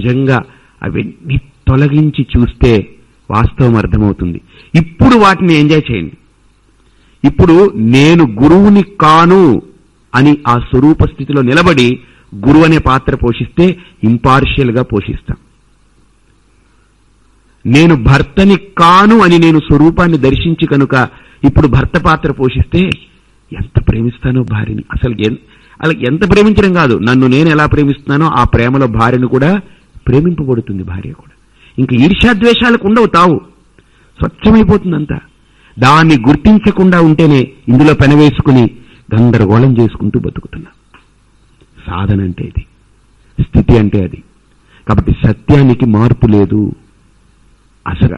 నిజంగా అవన్నీ తొలగించి చూస్తే వాస్తవం అర్థమవుతుంది. ఇప్పుడు వాటిని ఎంజాయ్ చేయండి. ఇప్పుడు నేను గురువుని కాను అని ఆ స్వరూప స్థితిలో నిలబడి గురువు అనే పాత్ర పోషిస్తే ఇంపార్షియల్గా పోషిస్తాం. నేను భర్తని కాను అని నేను స్వరూపాన్ని దర్శించి కనుక ఇప్పుడు భర్త పాత్ర పోషిస్తే ఎంత ప్రేమిస్తానో భార్యని. అసలు అలా ఎంత ప్రేమించడం కాదు. నన్ను నేను ఎలా ప్రేమిస్తున్నానో ఆ ప్రేమలో భార్యను కూడా ప్రేమింపబడుతుంది భార్య కూడా. ఇంకా ఈర్ష్యాద్వేషాలకు ఉండవు తావు. స్వచ్ఛమైపోతుందంతా. దాన్ని గుర్తించకుండా ఉంటేనే ఇందులో పెనవేసుకుని గందరగోళం చేసుకుంటూ బతుకుతున్నా. సాధన అంటే ఇది స్థితి అంటే అది. కాబట్టి సత్యానికి మార్పు లేదు. అసర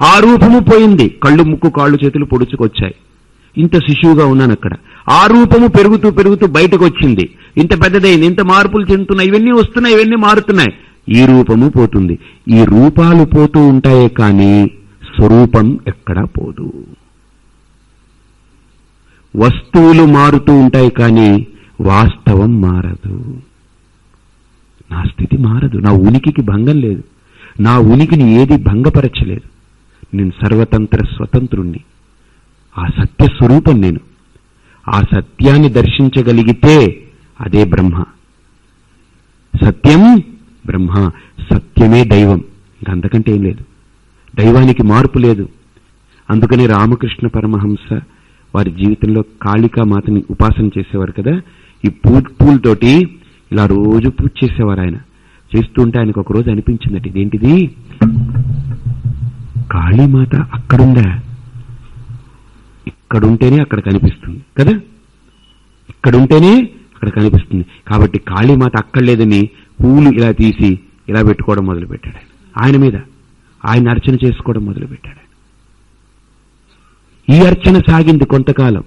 ఆ రూపము పోయింది. కళ్ళు ముక్కు కాళ్ళు చేతులు పొడుచుకొచ్చాయి. ఇంత శిశువుగా ఉన్నాను అక్కడ. ఆ రూపము పెరుగుతూ పెరుగుతూ బయటకు వచ్చింది ఇంత పెద్దదైంది. ఇంత మార్పులు చెందుతున్నాయి. ఇవన్నీ వస్తున్నాయి. ఇవన్నీ మారుతున్నాయి. ఈ రూపము పోతుంది. ఈ రూపాలు పోతూ ఉంటాయే కానీ స్వరూపం ఎక్కడా పోదు. వస్తువులు మారుతూ ఉంటాయి కానీ వాస్తవం మారదు. నా స్థితి మారదు. నా ఉనికికి భంగం లేదు. నా ఉనికిని ఏది భంగపరచలేదు. నేను సర్వతంత్ర స్వతంత్రుణ్ణి. ఆ సత్య స్వరూపం నేను. ఆ సత్యాన్ని దర్శించగలిగితే అదే బ్రహ్మ. సత్యం బ్రహ్మ సత్యమే దైవం. ఇంకంతకంటే ఏం లేదు. దైవానికి మార్పు లేదు. అందుకనే రామకృష్ణ పరమహంస వారి జీవితంలో కాళికా మాతని ఉపాసన చేసేవారు కదా. ఈ పూ పూలతోటి ఇలా రోజు పూజ చేసేవారు ఆయన. చేస్తుంటే ఆయనకు ఒకరోజు అనిపించిందట ఇదేంటిది? కాళీమాత అక్కడుందా? ఇక్కడుంటేనే అక్కడ కనిపిస్తుంది కదా? ఇక్కడుంటేనే అక్కడ కనిపిస్తుంది. కాబట్టి కాళీమాత అక్కడ లేదని పూలు ఇలా తీసి ఇలా పెట్టుకోవడం మొదలుపెట్టాడు. ఆయన. ఆయన మీద ఆయన అర్చన చేసుకోవడం మొదలుపెట్టాడు. ఈ అర్చన సాగింది కొంతకాలం.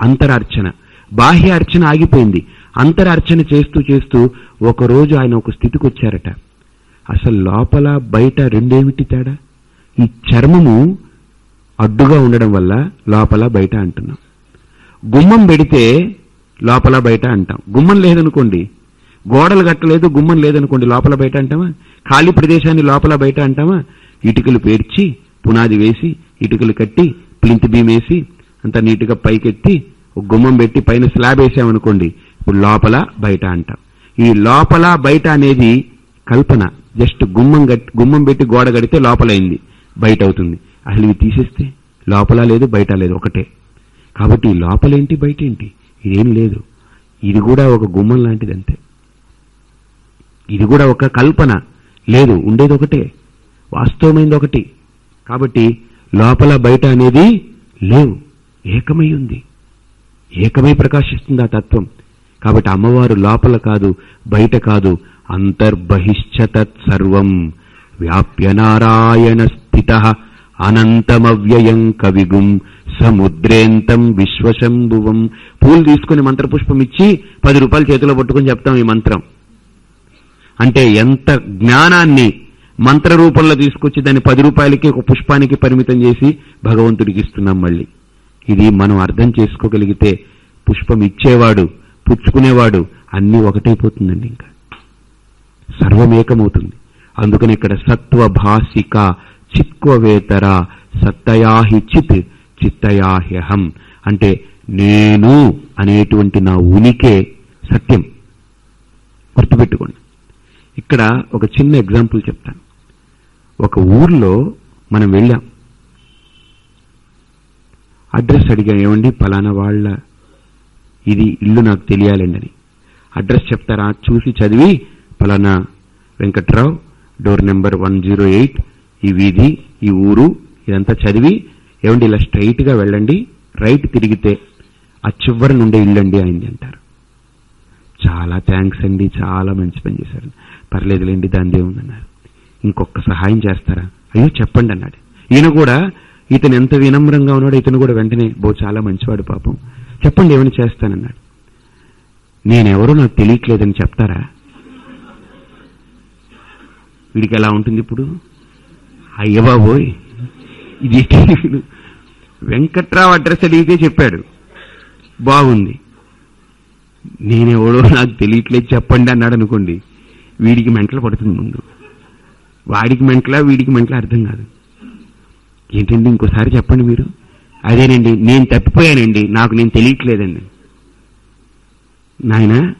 అంతర అర్చన బాహ్య అర్చన ఆగిపోయింది. అంతర అర్చన చేస్తూ చేస్తూ ఒకరోజు ఆయన ఒక స్థితికి వచ్చారట. అసలు లోపల బయట రెండేమిటి తేడా? ఈ చర్మము అడ్డుగా ఉండడం వల్ల లోపల బయట అంటున్నాం. గుమ్మం పెడితే లోపల బయట అంటాం. గుమ్మం లేదనుకోండి. గోడలు కట్టలేదు గుమ్మం లేదనుకోండి. లోపల బయట అంటామా? ఖాళీ ప్రదేశాన్ని లోపల బయట అంటామా? ఇటుకలు పేర్చి పునాది వేసి ఇటుకలు కట్టి ప్లింత్ బీమ్ వేసి అంత నీటుగా పైకెత్తి ఒక గుమ్మం పెట్టి పైన స్లాబ్ వేసామనుకోండి ఇప్పుడు లోపల బయట అంటాం. ఈ లోపల బయట అనేది కల్పన. జస్ట్ గుమ్మం గట్టి గుమ్మం పెట్టి గోడ కడితే లోపలైంది బయట అవుతుంది అసలు ఇవి తీసేస్తే లోపల లేదు బయట లేదు ఒకటే. కాబట్టి ఈ లోపలేంటి బయట ఏంటి ఇదేం లేదు. ఇది కూడా ఒక గుమ్మం లాంటిది అంతే ఇది కూడా ఒక కల్పన. లేదు ఉండేది ఒకటే. వాస్తవమైంది ఒకటి. కాబట్టి లోపల బయట అనేది లేవు. ఏకమై ఉంది. ఏకమై ప్రకాశిస్తుంది ఆ తత్వం. కాబట్టి అమ్మవారు లోపల కాదు బయట కాదు. అంతర్బహిశ్చ తత్సర్వం వ్యాప్య నారాయణ స్థిత. అనంతమవ్యయం కవిగుం సముద్రేంతం విశ్వశంభువం. పూలు తీసుకుని మంత్రపుష్పం ఇచ్చి పది రూపాయలు చేతిలో పట్టుకొని చెప్తాం ఈ మంత్రం. అంటే ఎంత జ్ఞానాన్ని మంత్ర రూపంలో తీసుకొచ్చి దాన్ని పది రూపాయలకి ఒక పుష్పానికి పరిమితం చేసి భగవంతుడికి ఇస్తున్నాం మళ్ళీ. ఇది మనం అర్థం చేసుకోగలిగితే పుష్పం ఇచ్చేవాడు పుచ్చుకునేవాడు అన్నీ ఒకటైపోతుందండి ఇంకా. సర్వమేకమవుతుంది. అందుకని ఇక్కడ సత్వ భాసిక చిత్వవేతర సత్తయాహి చిత్ చిత్తయాహ్యహం. అంటే నేను అనేటువంటి నా ఉనికే సత్యం. గుర్తుపెట్టుకోండి. ఇక్కడ ఒక చిన్న ఎగ్జాంపుల్ చెప్తాను. ఒక ఊర్లో మనం వెళ్ళాం. అడ్రస్ అడిగా ఏమండి పలానా వాళ్ళ ఇది ఇల్లు నాకు తెలియాలండి అని అడ్రస్ చెప్తారా? చూసి చదివి పలానా Venkatrao door number one zero eight ఈ వీధి ఈ ఊరు ఇదంతా చదివి ఏమండి ఇలా స్ట్రైట్గా వెళ్ళండి రైట్ తిరిగితే ఆ చివరి నుండే ఇల్లండి అయింది అంటారు. చాలా థ్యాంక్స్ అండి చాలా మంచి పని చేశారు. పర్లేదులేండి దాని దేవుందన్నారు ఇంకొక సహాయం చేస్తారా? అయ్యో చెప్పండి అన్నాడు. ఈయన కూడా ఇతను ఎంత వినమ్రంగా ఉన్నాడో ఇతను కూడా వెంటనే బో చాలా మంచివాడు పాపం. చెప్పండి ఏమైనా చేస్తానన్నాడు. నేనెవరో నాకు తెలియట్లేదని చెప్తారా? వీడికి ఎలా ఉంటుంది ఇప్పుడు? అయ్య బాబోయ్ ఇది వెంకట్రావు అడ్రస్ అడిగితే చెప్పాడు. బాగుంది. నేనెవడో నాకు తెలియట్లేదు చెప్పండి అన్నాడు అనుకోండి. వీడికి మెంటలు పడుతుంది ముందు. వాడికి మెంటలా వీడికి మెంటలా అర్థం కాదు. ఏంటండి ఇంకోసారి చెప్పండి మీరు? అదేనండి నేను తప్పిపోయానండి. నాకు నేను తెలియట్లేదండి. నాయన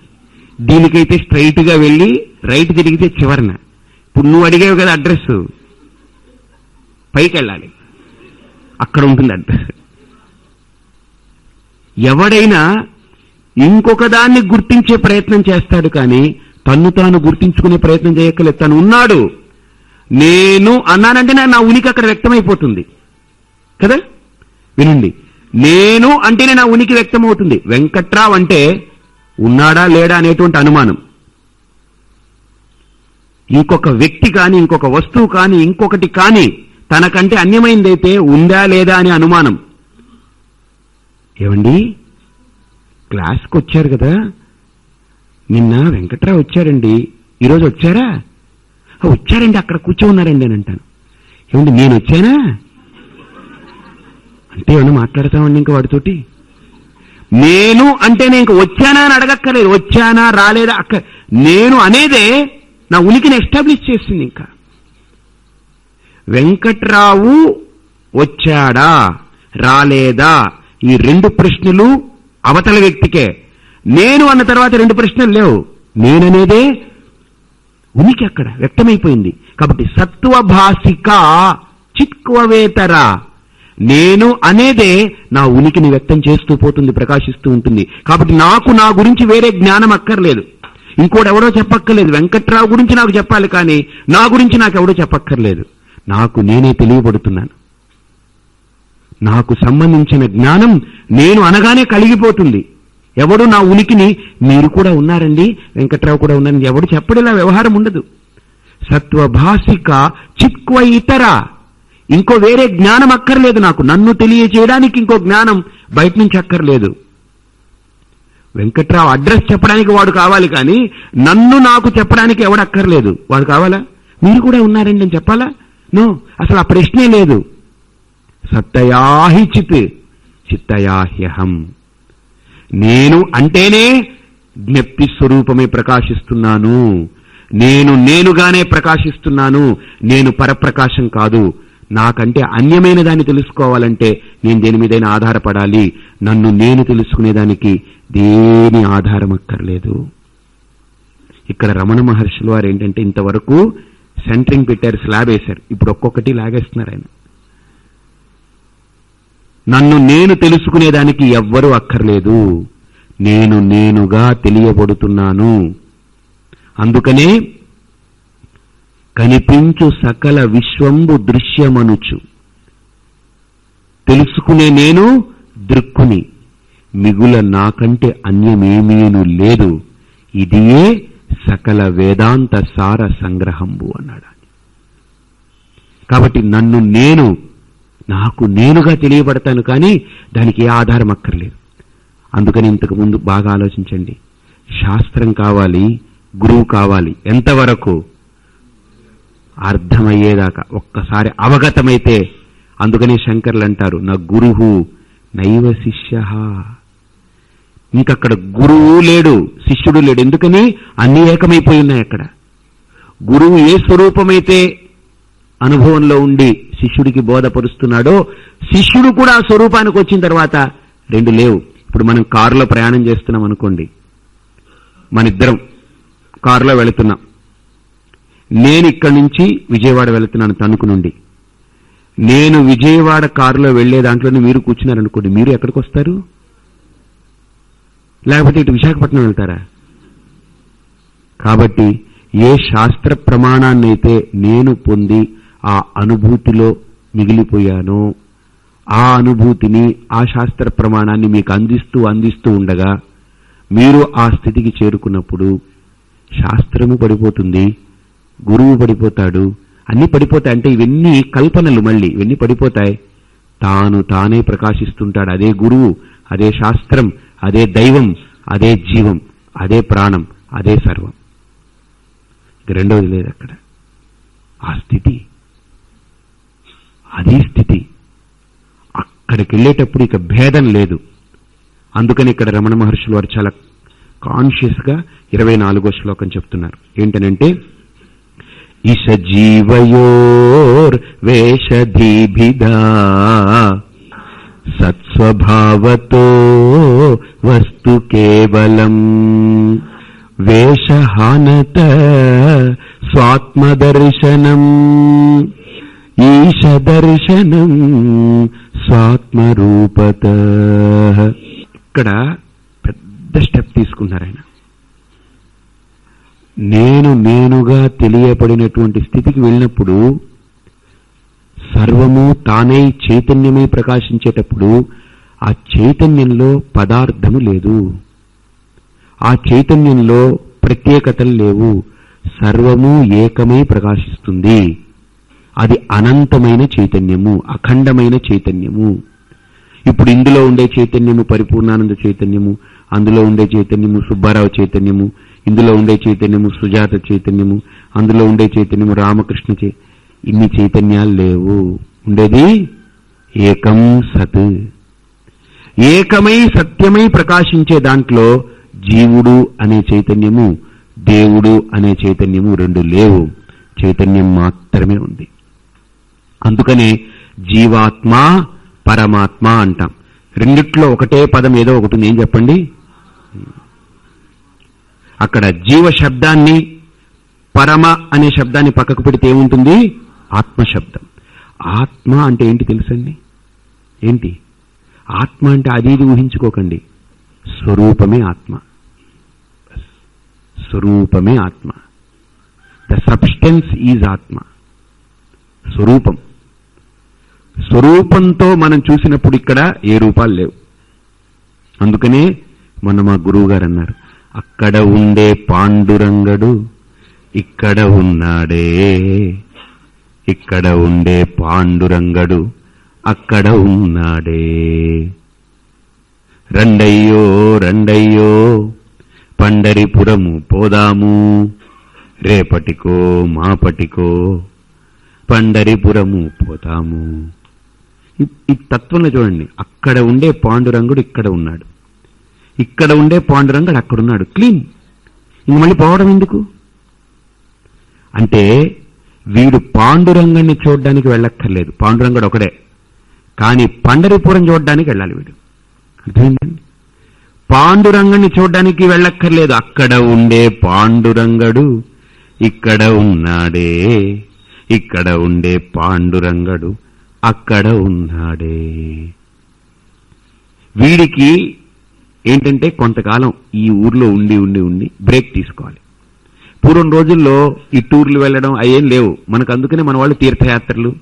దీనికైతే స్ట్రైట్గా వెళ్ళి రైట్ తిరిగితే చివరన. ఇప్పుడు నువ్వు అడిగావు కదా అడ్రస్ పైకి వెళ్ళాలి అక్కడ ఉంటుందంట. ఎవడైనా ఇంకొక దాన్ని గుర్తించే ప్రయత్నం చేస్తాడు కానీ తన్ను తాను గుర్తించుకునే ప్రయత్నం చేయక్కలేదు తను ఉన్నాడు. నేను అన్నానంటే నా- నా ఉనికి అక్కడ వ్యక్తమైపోతుంది. కదా? వినండి. నేను అంటేనే నా ఉనికి వ్యక్తమవుతుంది. వెంకట్రావు అంటే ఉన్నాడా లేడా అనేటువంటి అనుమానం. ఇంకొక వ్యక్తి కానీ ఇంకొక వస్తువు కానీ ఇంకొకటి కానీ తనకంటే అన్యమైందైతే ఉందా లేదా అనే అనుమానం. ఏమండి? క్లాస్కి వచ్చారు కదా. నిన్న వెంకట్రావు వచ్చారండి ఈరోజు వచ్చారా? వచ్చారండి అక్కడ కూర్చో ఉన్నారండి అని అంటాను. ఏమండి నేను వచ్చానా అంటే ఏమన్నా మాట్లాడతామండి ఇంకా వాడితోటి? నేను అంటే నేను ఇంక వచ్చానా అని అడగక్కర్లేదు. వచ్చానా రాలేదా? అక్క నేను అనేదే నా ఉనికిని ఎస్టాబ్లిష్ చేస్తుంది ఇంకా. వెంకట్రావు వచ్చాడా? రాలేదా? ఈ రెండు ప్రశ్నలు అవతల వ్యక్తికే. నేను అన్న తర్వాత రెండు ప్రశ్నలు లేవు. నేననేదే ఉనికి అక్కడ వ్యక్తమైపోయింది. కాబట్టి సత్వభాషిక చిత్వవేతర నేను అనేదే నా ఉనికిని వ్యక్తం చేస్తూ పోతుంది ప్రకాశిస్తూ ఉంటుంది. కాబట్టి నాకు నా గురించి వేరే జ్ఞానం అక్కర్లేదు. ఇంకోటి ఎవడో చెప్పక్కర్లేదు. వెంకట్రావు గురించి నాకు చెప్పాలి కానీ నా గురించి నాకు చెప్పక్కర్లేదు. నాకు నేనే తెలియబడుతున్నాను. నాకు సంబంధించిన జ్ఞానం నేను అనగానే కలిగిపోతుంది. ఎవడు నా ఉనికిని మీరు కూడా ఉన్నారండి వెంకట్రావు కూడా ఉన్నారని ఎవడు చెప్పడేలా వ్యవహారం ఉండదు. సత్వభాషిక చిక్వ ఇతర. ఇంకో వేరే జ్ఞానం అక్కర్లేదు నాకు. నన్ను తెలియచేయడానికి ఇంకో జ్ఞానం బయట నుంచి అక్కర్లేదు. వెంకట్రావు అడ్రస్ చెప్పడానికి వాడు కావాలి కానీ నన్ను నాకు చెప్పడానికి ఎవడు అక్కర్లేదు. వాడు కావాలా? మీరు కూడా ఉన్నారండి అని చెప్పాలా? నో అసలు ఆ ప్రశ్నే లేదు. సత్తయాహి చిత్ చిత్తయాహ్యహం. నేను అంటేనే జ్ఞప్తి స్వరూపమే ప్రకాశిస్తున్నాను. నేను నేనుగానే ప్రకాశిస్తున్నాను. నేను పరప్రకాశం కాదు. నాకంటే అన్యమైన దాన్ని తెలుసుకోవాలంటే నేను దేని మీదైనా ఆధారపడాలి. నన్ను నేను తెలుసుకునేదానికి దేని ఆధారం అక్కర్లేదు. ఇక్కడ రమణ మహర్షులు వారు ఏంటంటే ఇంతవరకు సెంటరింగ్ పెట్టారు స్లాబ్ వేశారు. ఇప్పుడు ఒక్కొక్కటి లాగేస్తున్నారు ఆయన. నన్ను నేను తెలుసుకునేదానికి ఎవ్వరూ అక్కర్లేదు. నేను నేనుగా తెలియబడుతున్నాను. అందుకనే కనిపించు సకల విశ్వంబు దృశ్యమనుచు. తెలుసుకునే నేను దృక్కుని. మిగుల నాకంటే అన్యమేమీను లేదు. ఇదియే సకల వేదాంత సార సంగ్రహంబు అన్నాడు కాబట్టి నన్ను నేను నాకు నేనుగా తెలియబడతాను కానీ దానికి ఏ ఆధారం అక్కర్లేదు. అందుకని ఇంతకు ముందు బాగా ఆలోచించండి. శాస్త్రం కావాలి గురువు కావాలి ఎంతవరకు అర్థమయ్యేదాకా ఒక్కసారి అవగతమైతే అందుకనే శంకర్లు అంటారు నా గురువు నైవ శిష్య. ఇంకక్కడ గురువు లేడు శిష్యుడు లేడు. ఎందుకని? అన్ని ఏకమైపోయి ఉన్నాయి అక్కడ. గురువు ఏ స్వరూపమైతే అనుభవంలో ఉండి శిష్యుడికి బోధపరుస్తున్నాడో శిష్యుడు కూడా ఆ స్వరూపానికి వచ్చిన తర్వాత రెండు లేవు. ఇప్పుడు మనం కారులో ప్రయాణం చేస్తున్నాం అనుకోండి. మన ఇద్దరం కారులో వెళుతున్నాం. నేను ఇక్కడి నుంచి విజయవాడ వెళుతున్నాను తణుకు నుండి నేను విజయవాడ కారులో వెళ్ళే దాంట్లోనే మీరు కూర్చున్నారనుకోండి. మీరు ఎక్కడికి వస్తారు? లేకపోతే ఇటు విశాఖపట్నం వెళ్తారా? కాబట్టి ఏ శాస్త్ర ప్రమాణాన్నైతే నేను పొంది ఆ అనుభూతిలో మిగిలిపోయానో ఆ అనుభూతిని ఆ శాస్త్ర ప్రమాణాన్ని మీకు అందిస్తూ అందిస్తూ ఉండగా మీరు ఆ స్థితికి చేరుకున్నప్పుడు శాస్త్రము పడిపోతుంది గురువు పడిపోతాడు అన్నీ పడిపోతాయి. అంటే ఇవన్నీ కల్పనలు మళ్ళీ ఇవన్నీ పడిపోతాయి. తాను తానే ప్రకాశిస్తుంటాడు. అదే గురువు అదే శాస్త్రం. అదే దైవం అదే జీవం అదే ప్రాణం అదే సర్వం. ఇక రెండవది లేదు అక్కడ. ఆ స్థితి. అదే స్థితి. అక్కడికి వెళ్ళేటప్పుడు ఇక భేదం లేదు. అందుకని ఇక్కడ రమణ మహర్షులు వారు చాలా కాన్షియస్గా ఇరవై నాలుగో శ్లోకం చెప్తున్నారు. ఏంటనంటే ఇష జీవయోర్ వేషధీభిదా స్వభావతో వస్తు కేవలం వేషహానత స్వాత్మదర్శనం ఈశదర్శనం స్వాత్మరూపత. ఇక్కడ పెద్ద స్టెప్ తీసుకున్నారు ఆయన. నేను నేనుగా తెలియబడినటువంటి స్థితికి వెళ్ళినప్పుడు సర్వము తానై చైతన్యమై ప్రకాశించేటప్పుడు ఆ చైతన్యంలో పదార్థము లేదు. ఆ చైతన్యంలో ప్రత్యేకతలు లేవు. సర్వము ఏకమై ప్రకాశిస్తుంది. అది అనంతమైన చైతన్యము అఖండమైన చైతన్యము. ఇప్పుడు ఇందులో ఉండే చైతన్యము పరిపూర్ణానంద చైతన్యము అందులో ఉండే చైతన్యము సుబ్బారావు చైతన్యము ఇందులో ఉండే చైతన్యము సుజాత చైతన్యము అందులో ఉండే చైతన్యము రామకృష్ణ చై ఇన్ని చైతన్యాలు లేవు. ఉండేది ఏకం సత్. ఏకమై సత్యమై ప్రకాశించే దాంట్లో జీవుడు అనే చైతన్యము దేవుడు అనే చైతన్యము రెండు లేవు. చైతన్యం మాత్రమే ఉంది. అందుకనే జీవాత్మ పరమాత్మ అంటాం. రెండిట్లో ఒకటే పదం ఏదో ఒకటి ఉంది. ఏం చెప్పండి? అక్కడ జీవ శబ్దాన్ని పరమ అనే శబ్దాన్ని పక్కకు పెడితే ఏముంటుంది? ఆత్మ శబ్దం ఆత్మ అంటే ఏంటి తెలుసండి? ఏంటి? ఆత్మ అంటే అది ఇది ఊహించుకోకండి. స్వరూపమే ఆత్మ. స్వరూపమే ఆత్మ. ద సబ్స్టెన్స్ ఈజ్ ఆత్మ. స్వరూపం. స్వరూపంతో మనం చూసినప్పుడు ఇక్కడ ఏ రూపాలు లేవు. అందుకనే మొన్న మా గురువు గారు అన్నారు అక్కడ ఉండే పాండురంగడు ఇక్కడ ఉన్నాడే. ఇక్కడ ఉండే పాండురంగడు అక్కడ ఉన్నాడే. రండయ్యో రండయ్యో పండరిపురము పోదాము. రేపటికో మాపటికో పండరిపురము పోతాము. ఈ- తత్వంలో చూడండి అక్కడ ఉండే పాండురంగుడు ఇక్కడ ఉన్నాడు. ఇక్కడ ఉండే పాండురంగుడు అక్కడ ఉన్నాడు. క్లీన్. ఇంక మళ్ళీ పోవడం ఎందుకు? అంటే వీడు పాండురంగాన్ని చూడడానికి వెళ్ళక్కర్లేదు. పాండురంగుడు ఒకడే. కానీ పండరిపురం చూడడానికి వెళ్ళాలి వీడు. అర్థమైందండి? పాండురంగని చూడడానికి వెళ్ళక్కర్లేదు. అక్కడ ఉండే పాండురంగడు ఇక్కడ ఉన్నాడే. ఇక్కడ ఉండే పాండురంగడు అక్కడ ఉన్నాడే. వీడికి ఏంటంటే కొంతకాలం ఈ ఊర్లో ఉండి ఉండి ఉండి బ్రేక్ తీసుకోవాలి. పూర్వం రోజుల్లో ఈ టూర్లు వెళ్ళడం అయ్యేం లేవు. మనకు అందుకనే మన వాళ్ళు తీర్థయాత్రలు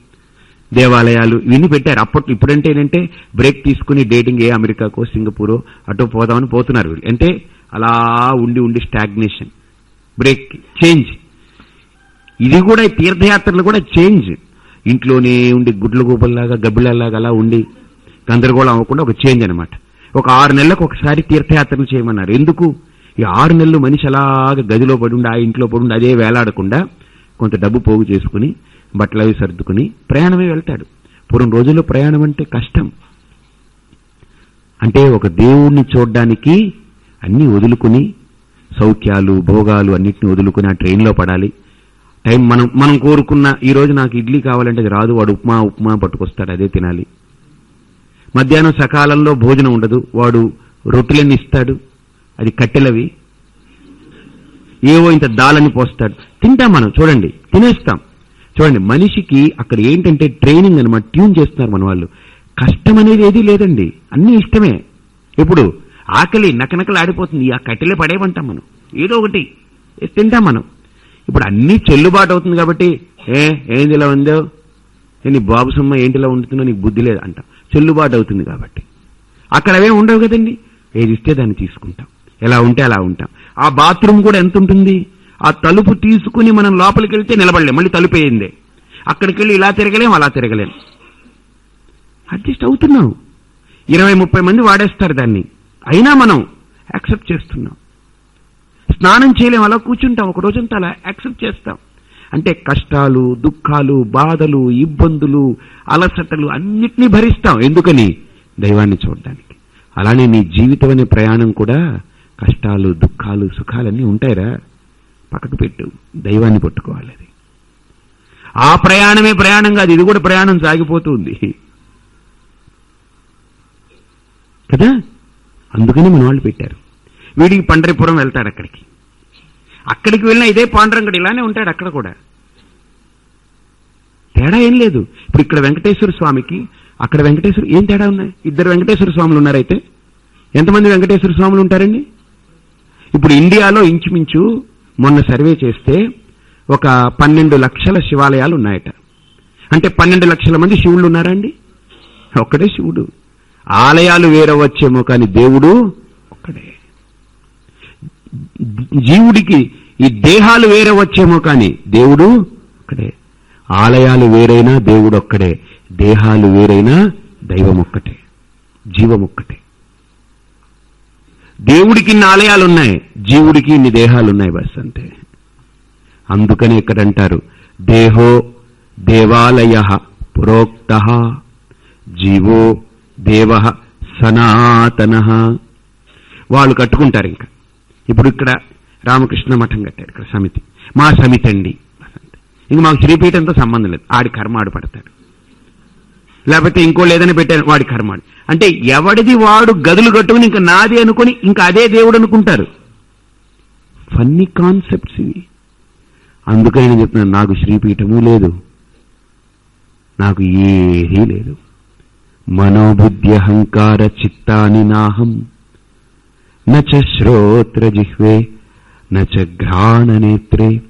దేవాలయాలు ఇవన్నీ పెట్టారు. అప్పట్లో ఇప్పుడంటే ఏంటంటే బ్రేక్ తీసుకుని డేటింగ్ ఏ అమెరికాకో సింగపూరో అటో పోదామని పోతున్నారు వీళ్ళు. అంటే అలా ఉండి ఉండి స్టాగ్నేషన్ బ్రేక్ చేంజ్. ఇది కూడా తీర్థయాత్రలు కూడా చేంజ్. ఇంట్లోనే ఉండి గుడ్ల గోపల్లాగా గబ్బిళ్ళలాగా అలా ఉండి గందరగోళం అవ్వకుండా ఒక చేంజ్ అనమాట ఒక ఆరు నెలలకు ఒకసారి తీర్థయాత్రలు చేయమన్నారు. ఎందుకు? ఈ ఆరు నెలలు మనిషి అలాగా గదిలో పడి ఉండి ఆ ఇంట్లో పడి ఉండి అదే వేలాడకుండా కొంత డబ్బు పోగు చేసుకుని బట్టలు అవి సర్దుకుని ప్రయాణమే వెళ్తాడు. పూర్వం రోజుల్లో ప్రయాణం అంటే కష్టం. అంటే ఒక దేవుణ్ణి చూడ్డానికి అన్ని వదులుకుని సౌఖ్యాలు భోగాలు అన్నిటిని వదులుకుని ఆ ట్రైన్లో పడాలి. టైం మనం మనం కోరుకున్న ఈరోజు నాకు ఇడ్లీ కావాలంటే అది రాదు వాడు ఉప్మా ఉప్మా పట్టుకొస్తాడు అదే తినాలి. మధ్యాహ్నం సకాలంలో భోజనం ఉండదు వాడు రొట్టెలన్నీ ఇస్తాడు అది కట్టెలవి. ఏవో ఇంత దాలని పోస్తాడు తింటాం మనం చూడండి తినేస్తాం. చూడండి మనిషికి అక్కడ ఏంటంటే ట్రైనింగ్ అనమాట ట్యూన్ చేస్తున్నారు మన వాళ్ళు. కష్టం అనేది ఏదీ లేదండి అన్నీ ఇష్టమే. ఇప్పుడు ఆకలి నకనకలు ఆడిపోతుంది ఆ కట్టెలే పడేయమంటాం మనం. ఏదో ఒకటి తింటాం మనం. ఇప్పుడు అన్నీ చెల్లుబాటు అవుతుంది కాబట్టి ఏ ఏంది ఇలా ఉందో నీ బాబు సొమ్మ ఏంటిలా ఉంటుందో నీకు బుద్ధి లేదు అంటాం. చెల్లుబాటు అవుతుంది కాబట్టి. అక్కడ అవే ఉండవు కదండి ఏది ఇస్తే దాన్ని తీసుకుంటాం. ఎలా ఉంటే అలా ఉంటాం. ఆ బాత్రూమ్ కూడా ఎంత ఉంటుంది? ఆ తలుపు తీసుకుని మనం లోపలికి వెళ్తే నిలబడలేం. మళ్ళీ తలుపు వేయిందే. అక్కడికి వెళ్ళి ఇలా తిరగలేం అలా తిరగలేం. అడ్జస్ట్ అవుతున్నాం. ఇరవై ముప్పై మంది వాడేస్తారు దాన్ని. అయినా మనం యాక్సెప్ట్ చేస్తున్నాం. స్నానం చేయలేం అలా కూర్చుంటాం. ఒక రోజంతా అలా యాక్సెప్ట్ చేస్తాం. అంటే కష్టాలు దుఃఖాలు బాధలు ఇబ్బందులు అలసటలు అన్నిటినీ భరిస్తాం. ఎందుకని? దైవాన్ని చూడడానికి. అలానే నీ జీవితం అనే ప్రయాణం కూడా కష్టాలు దుఃఖాలు సుఖాలన్నీ ఉంటాయిరా. పక్కకు పెట్టు. దైవాన్ని పట్టుకోవాలి అది. ఆ ప్రయాణమే ప్రయాణం కాదు ఇది కూడా ప్రయాణం సాగిపోతుంది. కదా? అందుకని మన వాళ్ళు పెట్టారు. వీడికి పండరిపురం వెళ్తాడు అక్కడికి. అక్కడికి వెళ్ళినా ఇదే పాండరంగడు ఇలానే ఉంటాడు అక్కడ కూడా. తేడా ఏం లేదు. ఇప్పుడు ఇక్కడ వెంకటేశ్వర స్వామికి అక్కడ వెంకటేశ్వర ఏం తేడా ఉన్నాయి? ఇద్దరు వెంకటేశ్వర స్వాములు ఉన్నారైతే? ఎంతమంది వెంకటేశ్వర స్వాములు ఉంటారండి? ఇప్పుడు ఇండియాలో ఇంచుమించు మొన్న సర్వే చేస్తే ఒక పన్నెండు లక్షల శివాలయాలు ఉన్నాయట. అంటే పన్నెండు లక్షల మంది శివుళ్ళు ఉన్నారా అండి ఒక్కడే శివుడు. ఆలయాలు వేరవచ్చేమో కానీ దేవుడు ఒక్కడే. జీవుడికి ఈ దేహాలు వేరవచ్చేమో కానీ దేవుడు ఒక్కడే. ఆలయాలు వేరైనా దేవుడు ఒక్కడే. దేహాలు వేరైనా దైవం ఒక్కటే. జీవం ఒక్కటే. దేవుడికి ఇన్ని ఆలయాలు ఉన్నాయి జీవుడికి ఇన్ని దేహాలు ఉన్నాయి బస్ అంతే. అందుకని ఇక్కడ అంటారు దేహో దేవాలయ పురోక్త జీవో దేవ సనాతన. వాళ్ళు కట్టుకుంటారు ఇంకా. ఇప్పుడు ఇక్కడ రామకృష్ణ మఠం కట్టారు ఇక్కడ సమితి. మా సమితి అండి ఇంక మాకు శ్రీపీఠంతో సంబంధం లేదు ఆడి కర్మ ఆడు పడతాడు. లేకపోతే ఇంకో లేదని పెట్టాను వాడి కర్మ అంటే ఎవడిది వాడు గదులు కట్టుకుని ఇంకా నాది అనుకుని ఇంకా అదే దేవుడు అనుకుంటారు. ఫన్నీ కాన్సెప్ట్స్ ఇవి. అందుకని నేను చెప్తున్నాను నాకు శ్రీపీఠము లేదు. నాకు ఏదీ లేదు. మనోబుద్ధి అహంకార చిత్తాని నాహం నచ శ్రోత్ర జిహ్వే నచ ఘ్రాణనేత్రే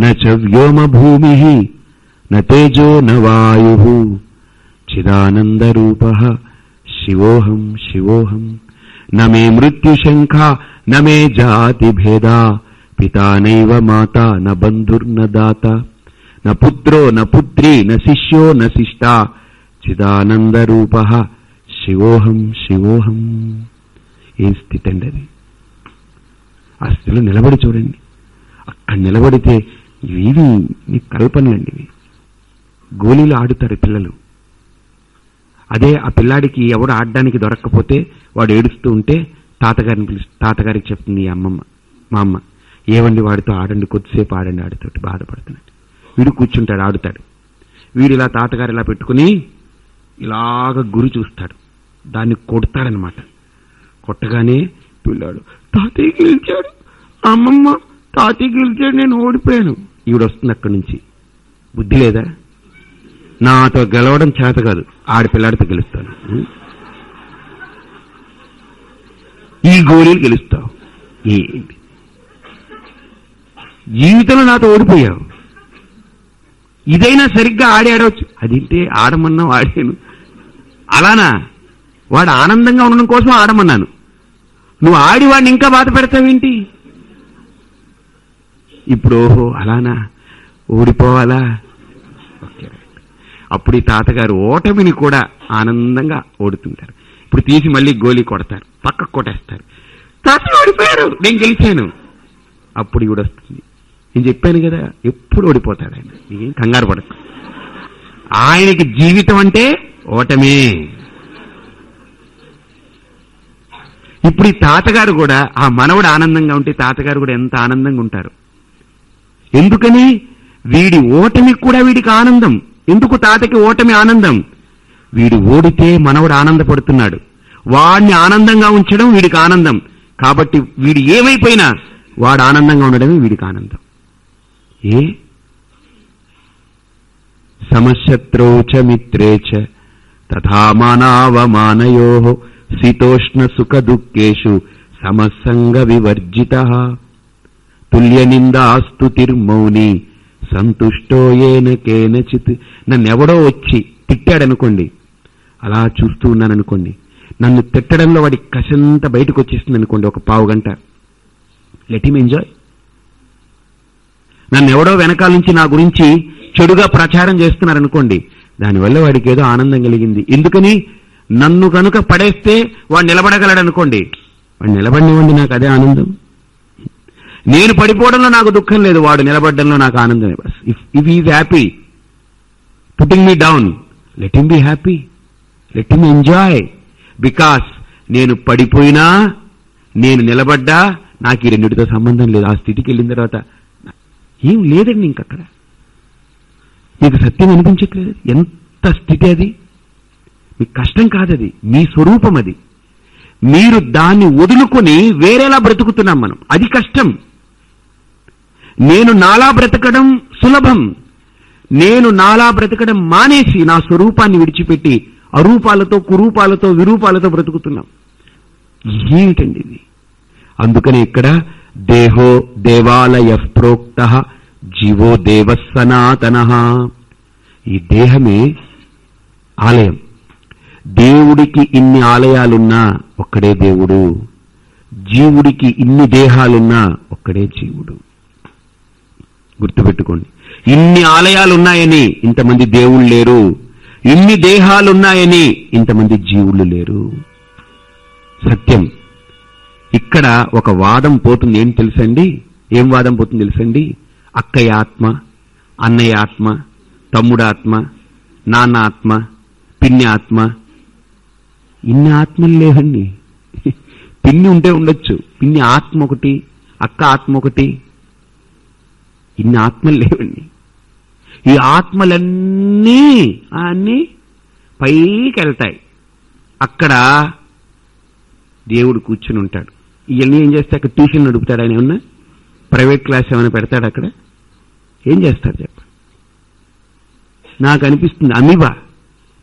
నచ వ్యోమ భూమి న తేజో న వాయు చిదానందరూప శివోహం శివోహం నమే మే మృత్యుశంఖ న జాతి భేదా పితానైవ మాత న బంధుర్న దాత న పుత్రో న పుత్రీ న శిష్యో న శిష్ట చిదానందరూప శివోహం శివోహం ఏం స్థితి అండి అది? ఆ స్థితిలో నిలబడి చూడండి. అక్కడ నిలబడితే ఇవి నీ కల్పనలండి ఇవి. గోళీలు ఆడుతారు పిల్లలు. అదే ఆ పిల్లాడికి ఎవడు ఆడడానికి దొరక్కపోతే వాడు ఏడుస్తూ ఉంటే తాతగారిని పిలిచి తాతగారికి చెప్తుంది ఈ అమ్మమ్మ మా అమ్మ ఏవండి వాడితో ఆడండి కొద్దిసేపు ఆడండి ఆడుతోటి బాధపడుతున్నాడు. వీడు కూర్చుంటాడు ఆడుతాడు. వీడు ఇలా తాతగారు ఇలా పెట్టుకుని ఇలాగ గురి చూస్తాడు. దాన్ని కొడతాడనమాట కొట్టగానే పిల్లాడు తాతయ్య గెలిచాడు అమ్మమ్మ తాతయ్య గెలిచాడు నేను ఓడిపోయాను. ఈవిడ వస్తుంది అక్కడి నుంచి. బుద్ధి లేదా? నాతో గెలవడం చేత కాదు. ఆడపిల్లాడితో గెలుస్తాను. ఈ గోళీలు గెలుస్తావు. ఏంటి? జీవితంలో నాతో ఓడిపోయావు. ఇదైనా సరిగ్గా ఆడి ఆడవచ్చు. అదింటే ఆడమన్నావు ఆడాను. అలానా? వాడు ఆనందంగా ఉండడం కోసం ఆడమన్నాను. నువ్వు ఆడి వాడిని ఇంకా బాధ పెడతావేంటి? ఇప్పుడు ఓహో అలానా? ఓడిపోవాలా? అప్పుడు ఈ తాతగారు ఓటమిని కూడా ఆనందంగా ఓడుతుంటారు. ఇప్పుడు తీసి మళ్ళీ గోలీ కొడతారు. పక్కకు కొట్టేస్తారు. తాత ఓడిపోయారు. నేను గెలిచాను. అప్పుడు ఈవిడ వస్తుంది. నేను చెప్పాను కదా ఎప్పుడు ఓడిపోతాడు ఆయన? నీకేం కంగారు పడకు. ఆయనకి జీవితం అంటే ఓటమే. ఇప్పుడు ఈ తాతగారు కూడా ఆ మనవడు ఆనందంగా ఉంటే తాతగారు కూడా ఎంత ఆనందంగా ఉంటారు. ఎందుకని? వీడి ఓటమి కూడా వీడికి ఆనందం. ఎందుకు తాతకి ఓటమి ఆనందం? వీడు ఓడితే మనవడు ఆనందపడుతున్నాడు. వాడిని ఆనందంగా ఉంచడం వీడికి ఆనందం. కాబట్టి వీడు ఏమైపోయినా వాడు ఆనందంగా ఉండడమే వీడికి ఆనందం. ఏ? సమశత్రౌ చ మిత్రే చ తథా మానావమానయో శీతోష్ణ సుఖ దుఃఖేషు సమసంగ వివర్జిత. తుల్య నిందాస్తుతిర్మౌని సంతుష్టో ఏన కేనచిత్. నన్నెవడో వచ్చి తిట్టాడనుకోండి. అలా చూస్తూ ఉన్నాననుకోండి. నన్ను తిట్టడంలో వాడి కసంత బయటకు వచ్చేస్తుంది అనుకోండి ఒక పావు గంట. లెట్ హిమ్ ఎంజాయ్ నన్నెవడో వెనకాల నుంచి నా గురించి చెడుగా ప్రచారం చేస్తున్నారనుకోండి దానివల్ల వాడికి ఏదో ఆనందం కలిగింది. ఎందుకని? నన్ను కనుక పడేస్తే వాడు నిలబడగలడనుకోండి. వాడు నిలబడినివ్వండి నాకు అదే ఆనందం. నేను పడిపోవడంలో నాకు దుఃఖం లేదు వాడు నిలబడ్డంలో నాకు ఆనందం if if is happy putting me down let him be happy let him enjoy because నేను పడిపోయినా నేను నిలబడ్డా నాకు ఈ రెండిటితో సంబంధం లేదు. ఆ స్థితికి వెళ్ళిన తర్వాత ఏం లేదండి ఇంకక్కడ మీకు సత్యం అనిపించట్లేదు? ఎంత స్థితి అది? మీకు కష్టం కాదది మీ స్వరూపం అది. మీరు దాన్ని వదులుకొని వేరేలా బ్రతుకుతున్నాం మనం. అది కష్టం. నేను నాలా బ్రతకడం సులభం. నేను నాలా బ్రతకడం మానేసి నా స్వరూపాన్ని విడిచిపెట్టి అరూపాలతో కురూపాలతో విరూపాలతో బ్రతుకుతున్నాం. ఏమిటండి ఇది? అందుకని ఇక్కడ దేహో దేవాలయ ప్రోక్త జీవో దేవ సనాతన. ఈ దేహమే ఆలయం. దేవుడికి ఇన్ని ఆలయాలున్నా ఒక్కడే దేవుడు. జీవుడికి ఇన్ని దేహాలున్నా ఒక్కడే జీవుడు. గుర్తుపెట్టుకోండి. ఇన్ని ఆలయాలున్నాయని ఇంతమంది దేవుళ్ళు లేరు. ఇన్ని దేహాలున్నాయని ఇంతమంది జీవులు లేరు. సత్యం. ఇక్కడ ఒక వాదం పోతుంది. ఏం తెలుసండి? ఏం వాదం పోతుంది తెలుసండి? అక్కయ్య ఆత్మ అన్నయ్య ఆత్మ తమ్ముడాత్మ నాన్న ఆత్మ పిన్ని ఆత్మ. ఇన్ని ఆత్మలు లేవండి. పిన్ని ఉంటే ఉండొచ్చు. పిన్ని ఆత్మ ఒకటి అక్క ఆత్మ ఒకటి ఇన్ని ఆత్మలు లేవండి. ఈ ఆత్మలన్నీ అన్నీ పైకి వెళ్తాయి. అక్కడ దేవుడు కూర్చుని ఉంటాడు. ఇవన్నీ ఏం చేస్తే అక్కడ ట్యూషన్ నడుపుతాడు ఆయన ఏమన్నా? ప్రైవేట్ క్లాస్ ఏమైనా పెడతాడు అక్కడ? ఏం చేస్తాడు చెప్ప. నాకు అనిపిస్తుంది అమీబా.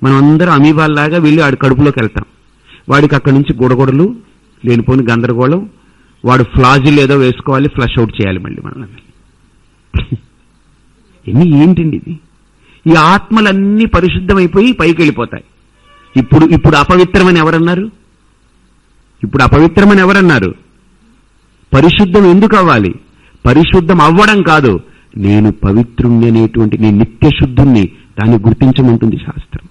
మనం అందరం అమీబాల్లాగా వెళ్ళి వాడి కడుపులోకి వెళ్తాం. వాడికి అక్కడి నుంచి గొడగొడలు లేనిపోని గందరగోళం వాడు ఫ్లాజిల్ ఏదో వేసుకోవాలి ఫ్లష్ అవుట్ చేయాలి మళ్ళీ మనల్ని. ఎన్ని ఏంటండి ఇది? ఈ ఆత్మలన్నీ పరిశుద్ధమైపోయి పైకి వెళ్ళిపోతాయి ఇప్పుడు ఇప్పుడు అపవిత్రమని ఎవరన్నారు? ఇప్పుడు అపవిత్రమని ఎవరన్నారు? పరిశుద్ధం ఎందుకు అవ్వాలి? పరిశుద్ధం అవ్వడం కాదు. నేను పవిత్రుణ్ణి అనేటువంటి నేను నిత్యశుద్ధుణ్ణి దాన్ని గుర్తించమంటుంది శాస్త్రం.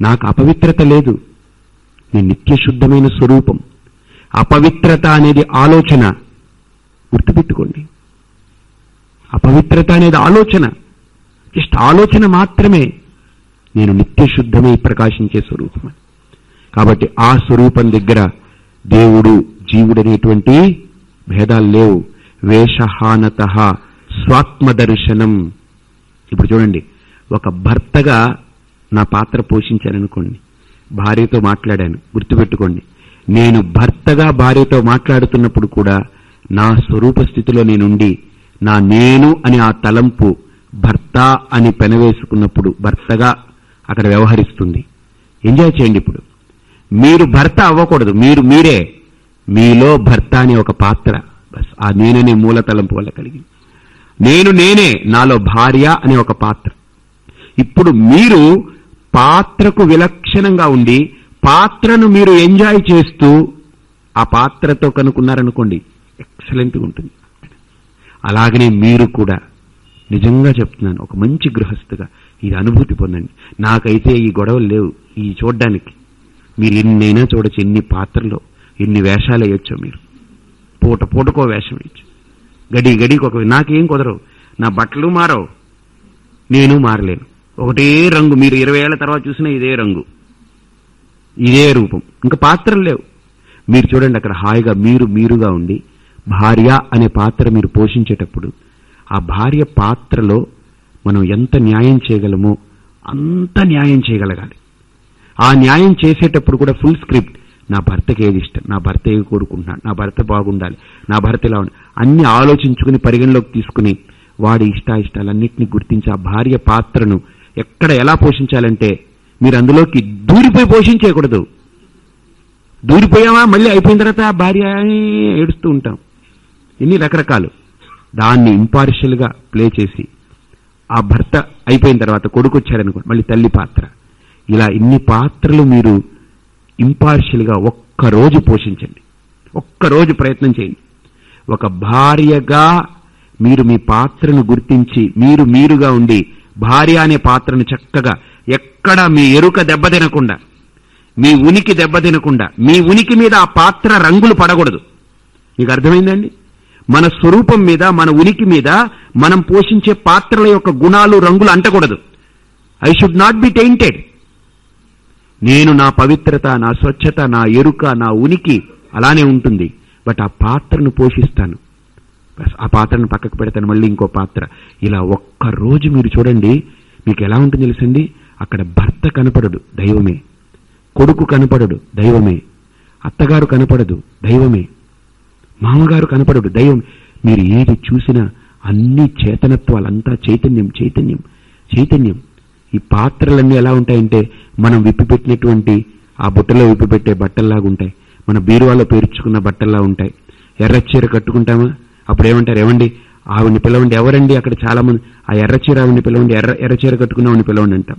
నాకు అపవిత్రత లేదు. నేను నిత్యశుద్ధమైన స్వరూపం. అపవిత్రత అనేది ఆలోచన. గుర్తుపెట్టుకోండి. అపవిత్రత అనేది ఆలోచన. జస్ట్ ఆలోచన మాత్రమే నేను నిత్యశుద్ధమై ప్రకాశించే స్వరూపం కాబట్టి ఆ స్వరూపం దగ్గర దేవుడు జీవుడనేటువంటి భేదాలు లేవు. వేషహానత స్వాత్మదర్శనం. ఇప్పుడు చూడండి ఒక భర్తగా నా పాత్ర పోషించాననుకోండి భార్యతో మాట్లాడాను గుర్తుపెట్టుకోండి. నేను భర్తగా భార్యతో మాట్లాడుతున్నప్పుడు కూడా నా స్వరూప స్థితిలో నేనుండి నా నేను అని ఆ తలంపు భర్త అని పెనవేసుకున్నప్పుడు భర్తగా అక్కడ వ్యవహరిస్తుంది. ఎంజాయ్ చేయండి ఇప్పుడు. మీరు భర్త అవ్వకూడదు. మీరు మీరే. మీలో భర్త అనే ఒక పాత్ర. బస్ ఆ నేననే మూల తలంపు వల్ల కలిగింది. నేను నేనే నాలో భార్య అనే ఒక పాత్ర. ఇప్పుడు మీరు పాత్రకు విలక్షణంగా ఉండి పాత్రను మీరు ఎంజాయ్ చేస్తూ ఆ పాత్రతో కనుక్కున్నారనుకోండి ఎక్సలెంట్గా ఉంటుంది. అలాగనే మీరు కూడా. నిజంగా చెప్తున్నాను ఒక మంచి గృహస్థుగా ఇది అనుభూతి పొందండి. నాకైతే ఈ గొడవలు లేవు ఈ చూడ్డానికి. మీరు ఎన్నైనా చూడొచ్చు ఎన్ని పాత్రలో ఎన్ని వేషాలు వేయొచ్చో మీరు. పూట పూటకో వేషం వేయచ్చు. గడి గడికి ఒక నాకేం కుదరవు. నా బట్టలు మారవు. నేను మారలేను. ఒకటే రంగు మీరు ఇరవై ఏళ్ళ తర్వాత చూసినా ఇదే రంగు. ఇదే రూపం. ఇంకా పాత్రలు లేవు. మీరు చూడండి అక్కడ హాయిగా మీరు మీరుగా ఉండి భార్య అనే పాత్ర మీరు పోషించేటప్పుడు ఆ భార్య పాత్రలో మనం ఎంత న్యాయం చేయగలమో అంత న్యాయం చేయగలగాలి. ఆ న్యాయం చేసేటప్పుడు కూడా ఫుల్ స్క్రిప్ట్ నా భర్తకి ఏది ఇష్టం? నా భర్త ఏది కోరుకుంటున్నాడు? నా భర్త బాగుండాలి. నా భర్త ఇలా ఉండాలి అన్ని ఆలోచించుకుని పరిగణలోకి తీసుకుని వాడి ఇష్టాయిష్టాలన్నింటినీ గుర్తించి ఆ భార్య పాత్రను ఎక్కడ ఎలా పోషించాలంటే మీరు అందులోకి దూరిపోయి పోషించేయకూడదు. దూరిపోయామా? మళ్ళీ అయిపోయిన తర్వాత ఆ భార్య ఏడుస్తూ ఉంటాం. ఇన్ని రకరకాలు. దాన్ని ఇంపార్షియల్గా ప్లే చేసి ఆ భర్త అయిపోయిన తర్వాత కొడుకు వచ్చాడనుకోండి మళ్ళీ తల్లి పాత్ర. ఇలా ఇన్ని పాత్రలు మీరు ఇంపార్షియల్గా ఒక్కరోజు పోషించండి. ఒక్కరోజు ప్రయత్నం చేయండి. ఒక భార్యగా మీరు మీ పాత్రను గుర్తించి మీరు మీరుగా ఉండి భార్య అనే పాత్రను చక్కగా ఎక్కడ మీ ఎరుక దెబ్బతినకుండా మీ ఉనికి దెబ్బతినకుండా మీ ఉనికి మీద ఆ పాత్ర రంగులు పడకూడదు. మీకు అర్థమైందండి మన స్వరూపం మీద మన ఉనికి మీద మనం పోషించే పాత్రల యొక్క గుణాలు రంగులు అంటకూడదు. I should not be tainted నేను నా పవిత్రత నా స్వచ్ఛత నా ఎరుక నా ఉనికి అలానే ఉంటుంది. బట్ ఆ పాత్రను పోషిస్తాను. ఆ పాత్రను పక్కకు పెడతాను మళ్ళీ ఇంకో పాత్ర. ఇలా ఒక్క రోజు మీరు చూడండి మీకు ఎలా ఉంటుంది తెలుసండి? అక్కడ భర్త కనపడడు దైవమే. కొడుకు కనపడడు దైవమే. అత్తగారు కనపడదు దైవమే. మామగారు కనపడడు. దైవం మీరు ఏది చూసినా అన్ని చేతనత్వాలంతా చైతన్యం చైతన్యం చైతన్యం. ఈ పాత్రలన్నీ ఎలా ఉంటాయంటే మనం విప్పిపెట్టినటువంటి ఆ బుట్టలో విప్పిపెట్టే బట్టల్లాగా ఉంటాయి. మన బీరువాలో పేర్చుకున్న బట్టల్లా ఉంటాయి. ఎర్ర చీర కట్టుకుంటామా? అప్పుడు ఏమంటారు ఏమండి ఆవిడ్ని పిలవండి. ఎవరండి అక్కడ చాలా మంది ఆ ఎర్ర చీర ఆవిడ్ని పిలవండి ఎర్ర ఎర్ర చీర కట్టుకున్న ఆవిడ్ని పిలవండి అంటాం.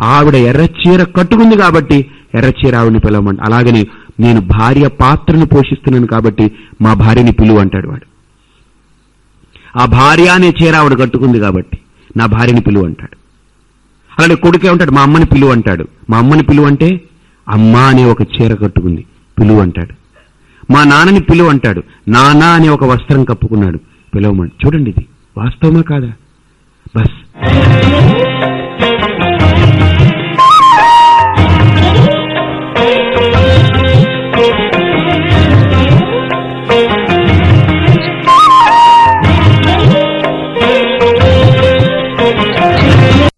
ఆవిడ ఎర్ర చీర కట్టుకుంది కాబట్టి ఎర్ర చీర ఆవిడ్ని పిలవమంట. అలాగనే నేను భార్య పాత్రను పోషిస్తున్నాను కాబట్టి మా భార్యని పిలువు అంటాడు వాడు. ఆ భార్య అనే చీర ఆవిడ కట్టుకుంది కాబట్టి నా భార్యని పిలువు అంటాడు. అలాగే కొడుకే ఉంటాడు మా అమ్మని పిలువు అంటాడు. మా అమ్మని పిలువు అంటే అమ్మ అనే ఒక చీర కట్టుకుంది పిలువు అంటాడు. మా నాన్నని పిలువు అంటాడు నాన్న అనే ఒక వస్త్రం కప్పుకున్నాడు పిలవమని చూడండి ఇది వాస్తవమా కాదా? బస్.